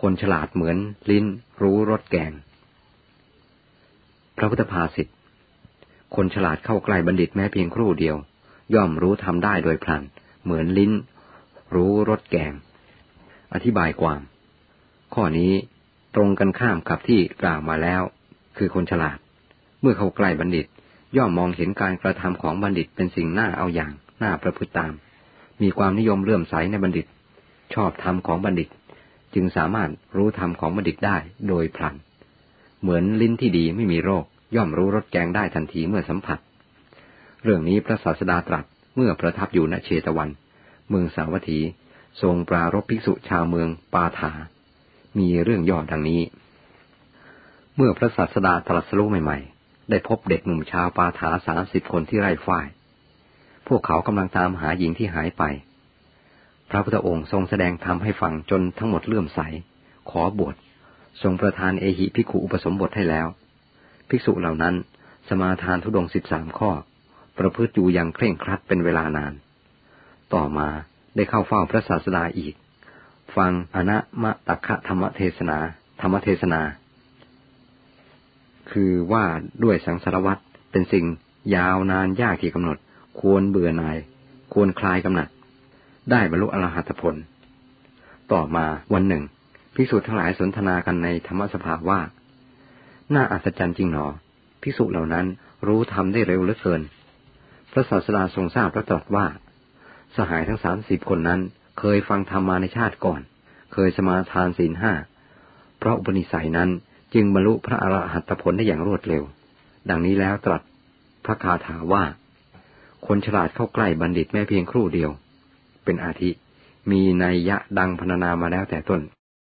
คนฉลาดเหมือนลิ้นรู้รสแกง พระพุทธภาษิตคนฉลาดเข้าใกล้บัณฑิตแม้เพียงครู่เดียว ย่อมรู้ทำได้โดยพลัน เหมือนลิ้น รู้รสแกง อธิบายความ ข้อนี้ตรงกันข้ามกับที่กล่าวมาแล้ว คือคนฉลาด เมื่อเข้าใกล้บัณฑิต ย่อมมองเห็นการกระทำของบัณฑิตเป็นสิ่งน่าเอาอย่างน่าประพฤติตาม มีความนิยมเลื่อมใสในบัณฑิต ชอบธรรมของบัณฑิต จึงสามารถรู้ธรรมของบัณฑิตได้โดยพลัน เหมือนลิ้นที่ดีไม่มีโรค ย่อมรู้รสแกงได้ทันทีเมื่อสัมผัส เรื่องนี้พระศาสดาตรัสเมื่อประทับอยู่ณเชตวัน เมืองสาวัตถี ทรงปรารบภิกษุชาวเมืองปาถา มีเรื่องย่อดังนี้ เมื่อพระศาสดาตรัสรู้ใหม่ๆ ได้พบเด็กหนุ่มชาวปาถาสามสิบคนที่ไร่ฝ้าย พวกเขากำลังตามหาหญิงที่หายไป พระพุทธองค์ทรงแสดงธรรมให้ฟังจนทั้งหมดเลื่อมใส ขอบวชทรงประทานเอหิภิกขุอุปสมบทให้แล้ว ภิกษุเหล่านั้นสมาทานทุดงสิบสามข้อ ประพฤติอยู่อย่างเคร่งครัดเป็นเวลานาน ต่อมาได้เข้าเฝ้าพระศาสดาอีก ฟังอนะมะตักขะธรรมเทศนา ธรรมเทศนา คือว่าด้วยสังสารวัตรเป็นสิ่งยาวนานยากที่กำหนด ควรเบื่อหน่าย ควรคลายกำหนัด ได้บรรลุอรหัตผล ต่อมาวันหนึ่งภิกษุทั้งหลายสนทนากันในธรรมสภาว่า น่าอัศจรรย์จริงหนอภิกษุเหล่านั้นรู้ทำได้เร็วเหลือเกิน พระศาสดาทรงทราบพระตรัสว่า สหายทั้งสามสิบคนนั้น เคยฟังธรรมมาในชาติก่อน เคยสมาทานศีลห้า เพราะอุปนิสัยนั้นจึงบรรลุพระอรหัตผลได้อย่างรวดเร็ว ดังนี้แล้วตรัสพระคาถาว่า คนฉลาดเข้าใกล้บัณฑิตแม้เพียงครู่เดียว เป็นอาทิ มีนัยยะดังพรรณนามาแล้วแต่ต้น